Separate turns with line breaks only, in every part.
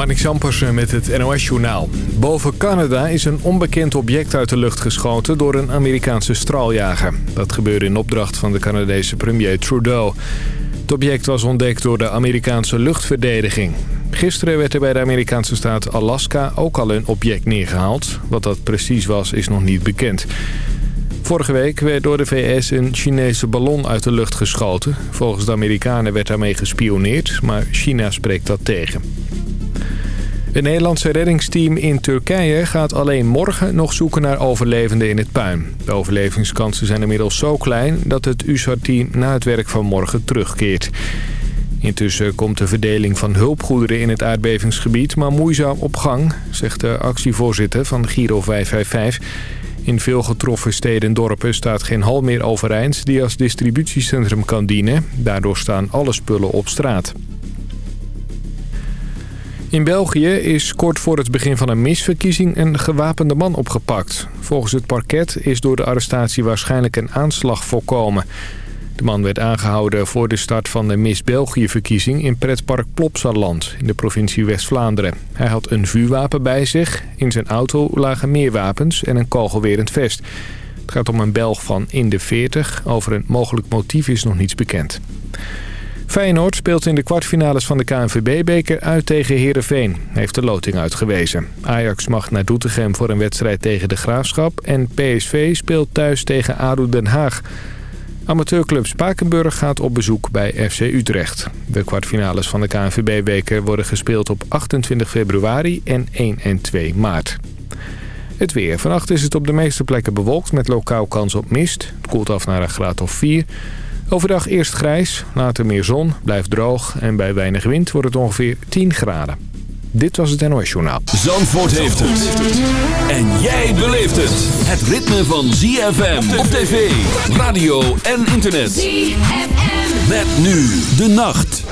Marnik Sampersen met het NOS-journaal. Boven Canada is een onbekend object uit de lucht geschoten door een Amerikaanse straaljager. Dat gebeurde in opdracht van de Canadese premier Trudeau. Het object was ontdekt door de Amerikaanse luchtverdediging. Gisteren werd er bij de Amerikaanse staat Alaska ook al een object neergehaald. Wat dat precies was, is nog niet bekend. Vorige week werd door de VS een Chinese ballon uit de lucht geschoten. Volgens de Amerikanen werd daarmee gespioneerd, maar China spreekt dat tegen. Het Nederlandse reddingsteam in Turkije gaat alleen morgen nog zoeken naar overlevenden in het puin. De overlevingskansen zijn inmiddels zo klein dat het USAR-team na het werk van morgen terugkeert. Intussen komt de verdeling van hulpgoederen in het aardbevingsgebied maar moeizaam op gang, zegt de actievoorzitter van Giro 555. In veel getroffen steden en dorpen staat geen hal meer overeind die als distributiecentrum kan dienen. Daardoor staan alle spullen op straat. In België is kort voor het begin van een misverkiezing een gewapende man opgepakt. Volgens het parket is door de arrestatie waarschijnlijk een aanslag voorkomen. De man werd aangehouden voor de start van de Miss België-verkiezing in pretpark Plopsaland in de provincie West-Vlaanderen. Hij had een vuurwapen bij zich. In zijn auto lagen meer wapens en een kogelwerend vest. Het gaat om een Belg van in de 40. Over een mogelijk motief is nog niets bekend. Feyenoord speelt in de kwartfinales van de KNVB-beker uit tegen Heerenveen, heeft de loting uitgewezen. Ajax mag naar Doetinchem voor een wedstrijd tegen de Graafschap en PSV speelt thuis tegen ADO Den Haag. Amateurclub Spakenburg gaat op bezoek bij FC Utrecht. De kwartfinales van de KNVB-beker worden gespeeld op 28 februari en 1 en 2 maart. Het weer. Vannacht is het op de meeste plekken bewolkt met lokaal kans op mist. Het koelt af naar een graad of 4. Overdag eerst grijs, later meer zon, blijft droog en bij weinig wind wordt het ongeveer 10 graden. Dit was het NOS Journaal.
Zandvoort heeft het. En jij beleeft het. Het ritme van ZFM op tv, radio en internet. ZFM. Met nu de nacht.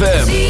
ZFM.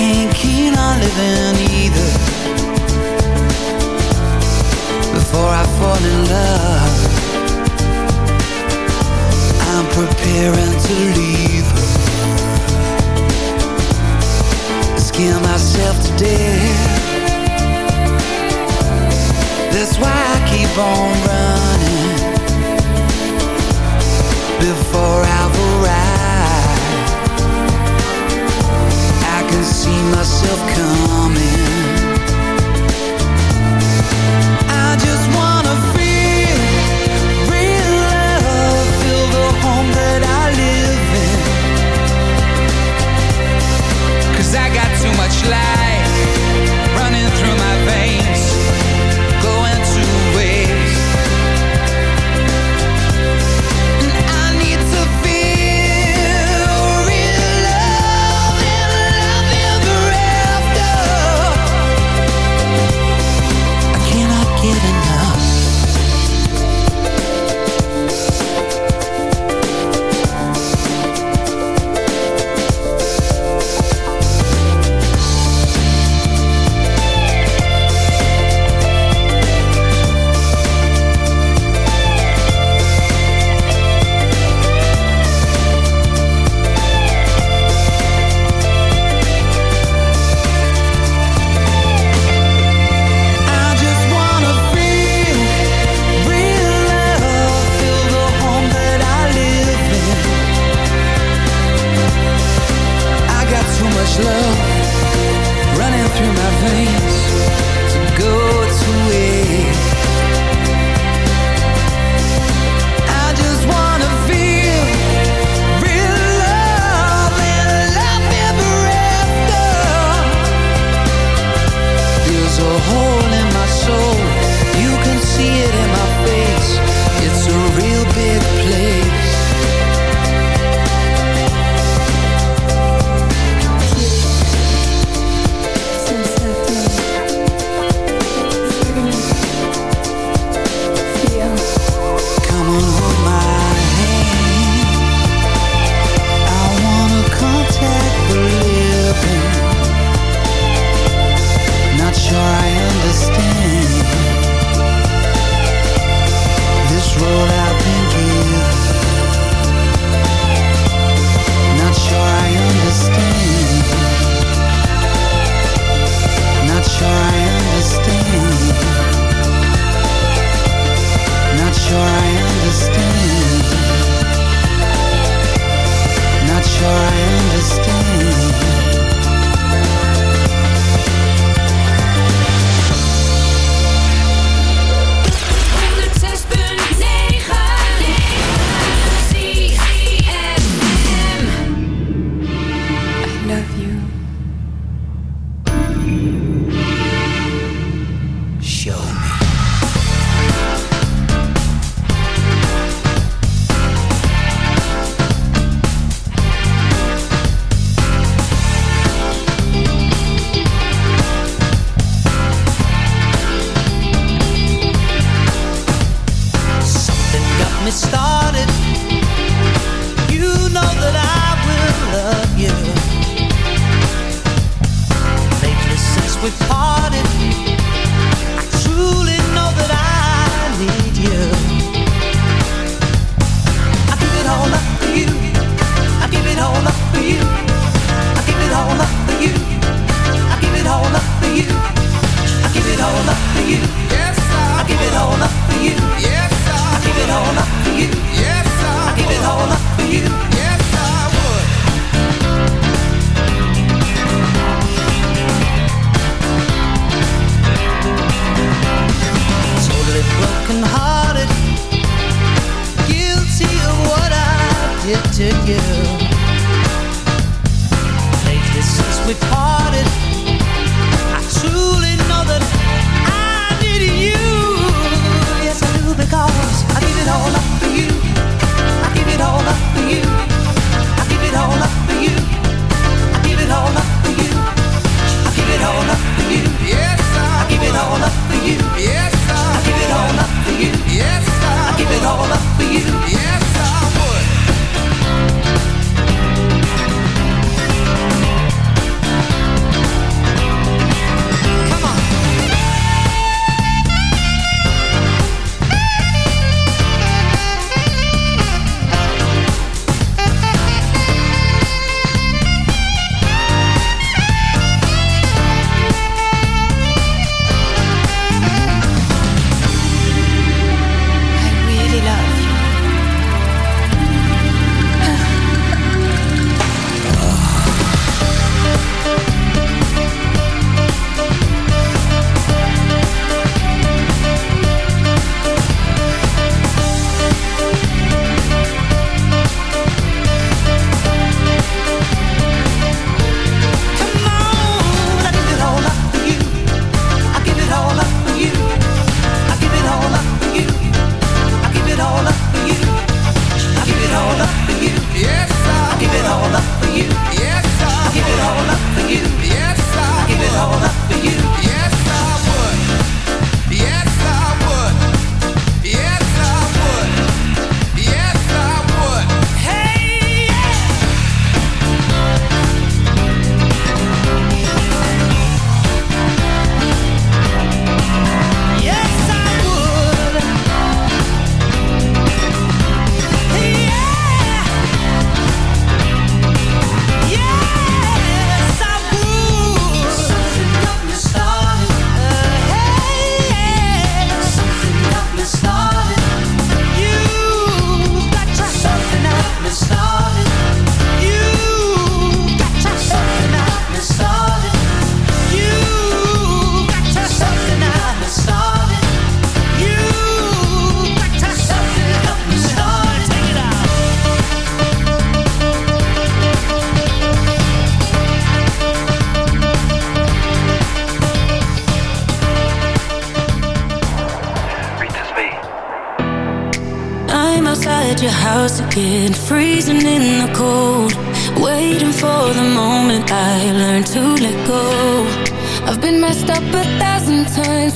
ain't keen on living either. Before I fall in love I'm preparing to
leave. Her Scare myself to death. That's why I keep on running. Before I've arrived. didn't see myself coming. I just wanna feel real love Feel the home that I live I got too much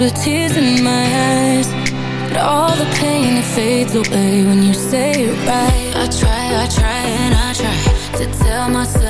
with tears in my eyes. But all the pain, it fades away when you say it right. I try, I try and I try To tell myself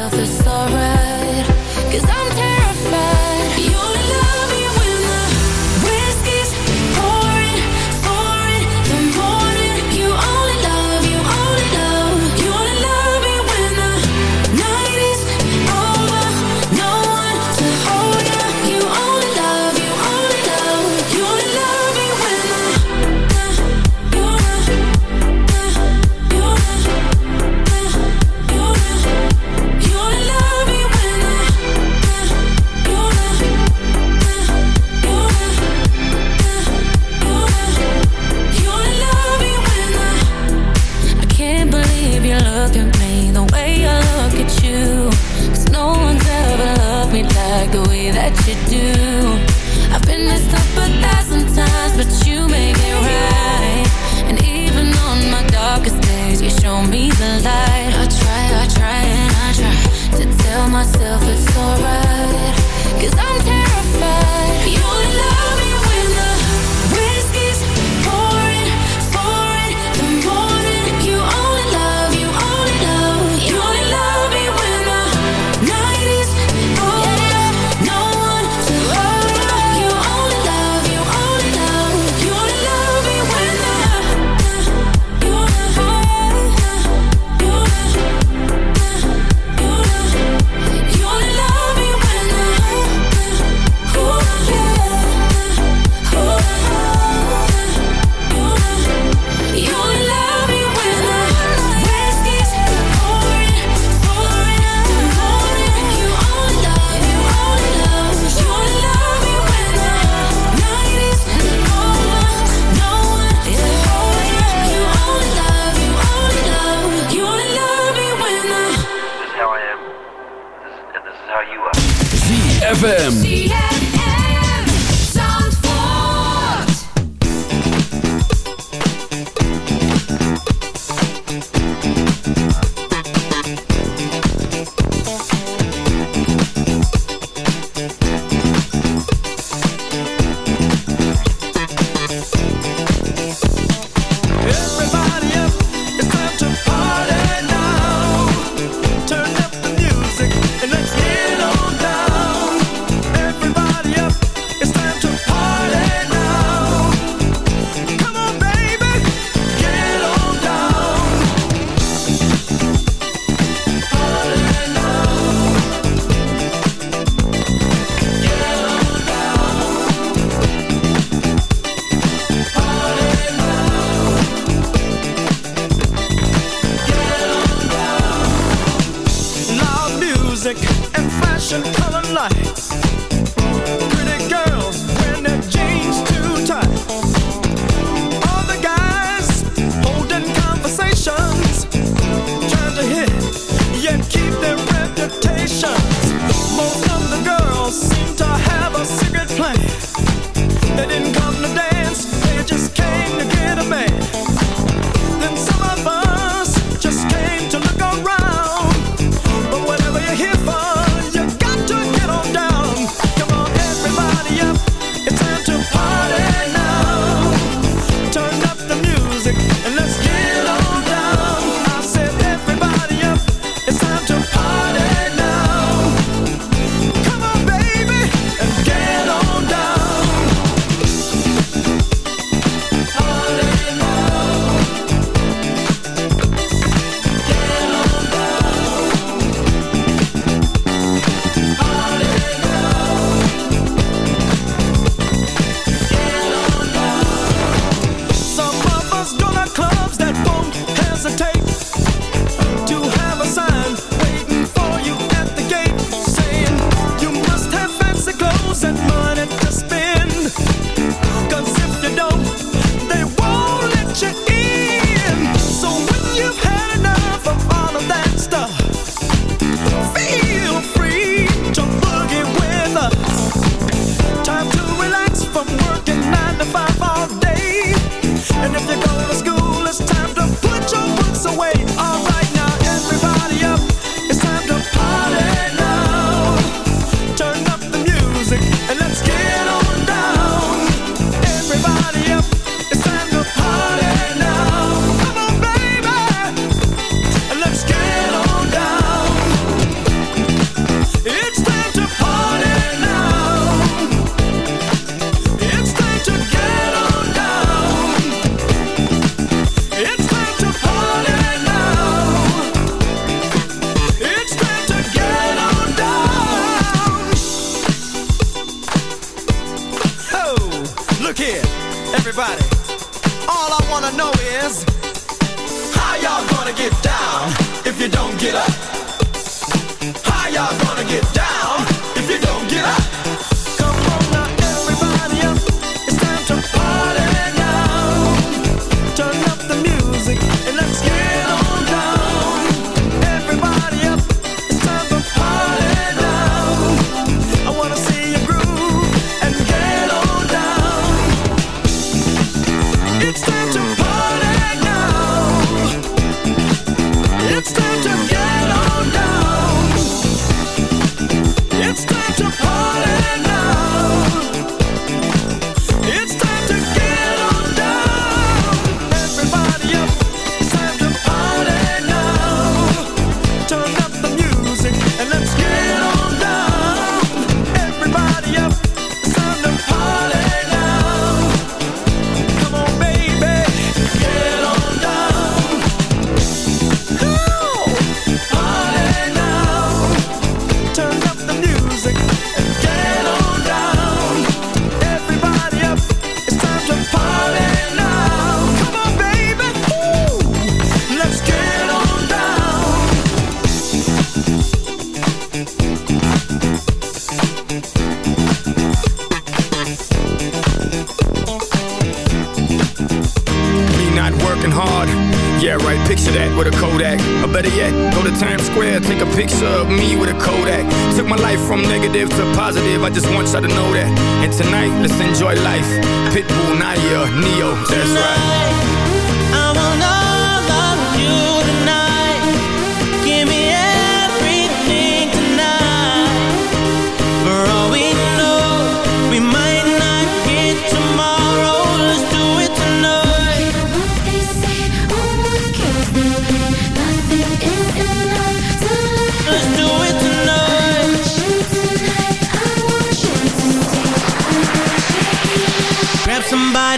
enjoy life. Pitbull, Nadia, Ne-Yo, that's right.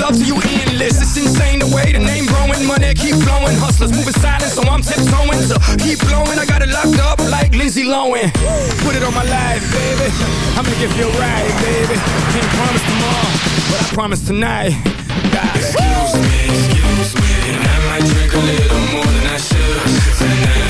love to you endless. It's insane the way the name growing Money keep flowing. Hustlers moving silent So I'm tiptoeing. So keep blowing I got it locked up like Lindsay Lohan. Put it on my life, baby. I'm gonna give you a ride, baby. Can't promise tomorrow But I promise tonight. Excuse me, excuse me. And I might drink a little more than I should Tonight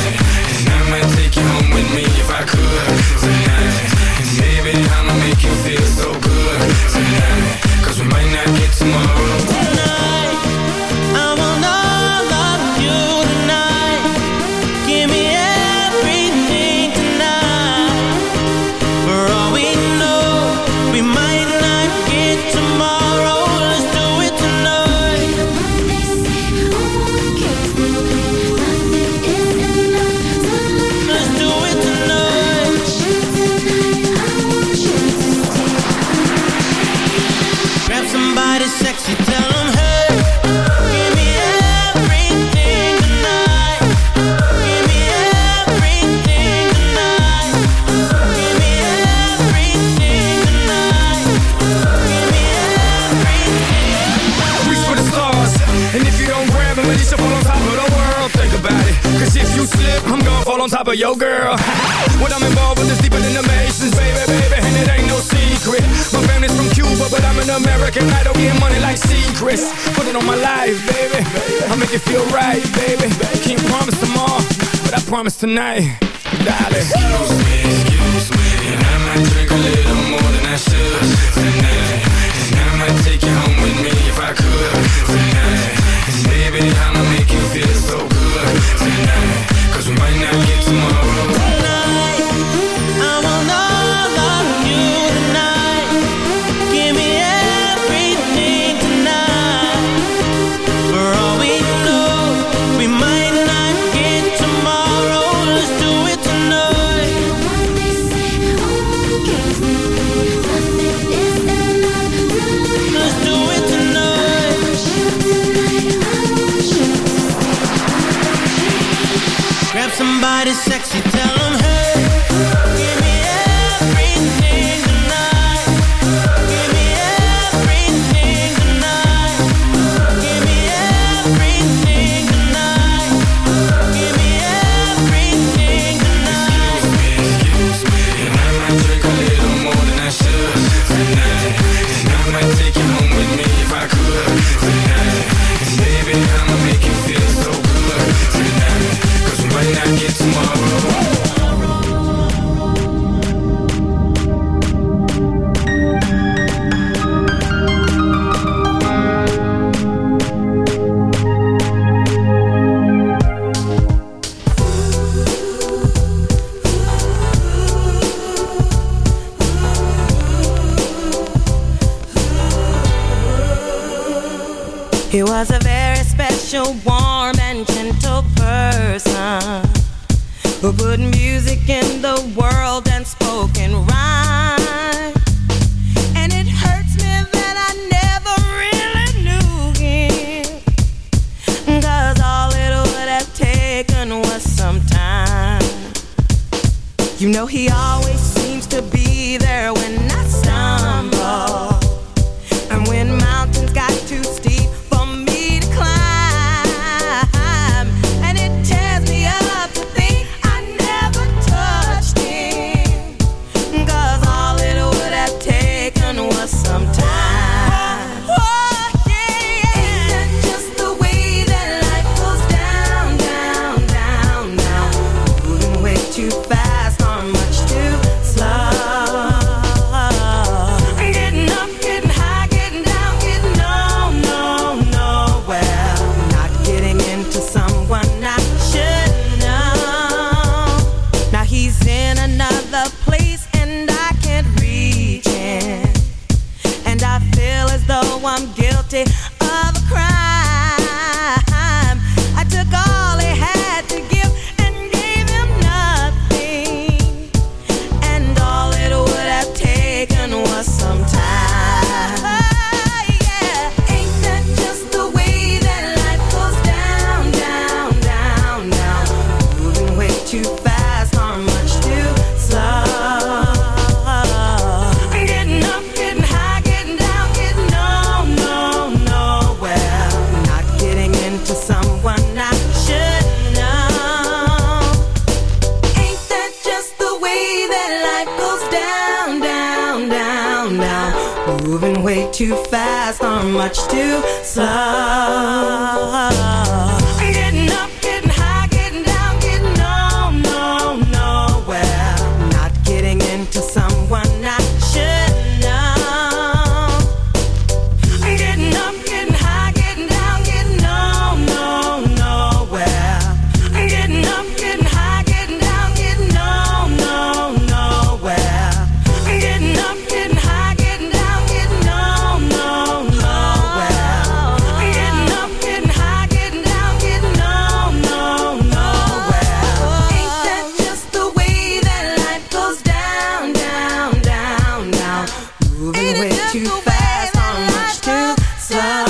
tonight,
somebody sexy, tell
too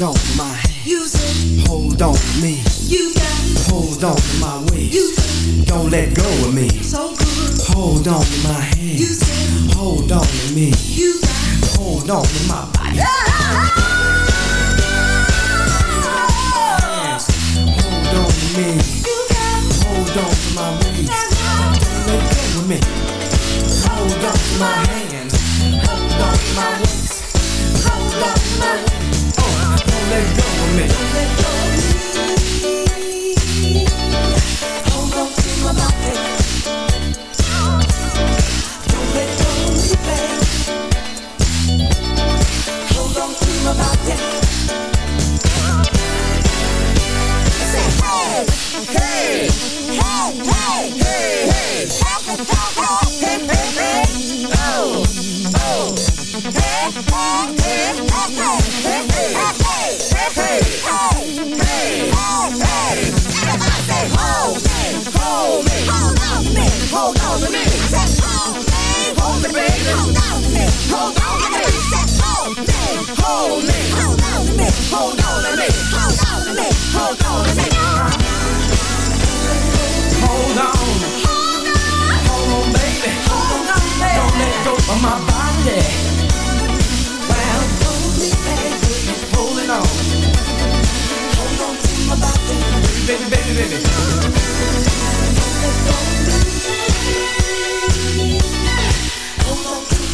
Don't let go.
Hold on to my hand.
You said
Hold on to me.
you got
Hold on to my waist.
you said
Don't let go of me.
so good.
Hold on to my hand.
You said
Hold on to me.
you got
Hold on to my body. Hold on to me.
you got
Hold on to my waist. Don't let go of me. Hold on to my hands. Hold on to my waist. Hold on to my waist let go of me. Don't let go of me.
Hold on to my body. Don't let go of me. Hold on to my body. Say hey, hey, hey, hey, hey, hey. hey, hey, hey, hey, hey, hey. Oh, oh, hey, hey, hey, hey.
Hold on. Hold on, baby. Don't let go of my body. Well, hold me, baby. Holding on. Hold on to my body. Baby, baby, baby.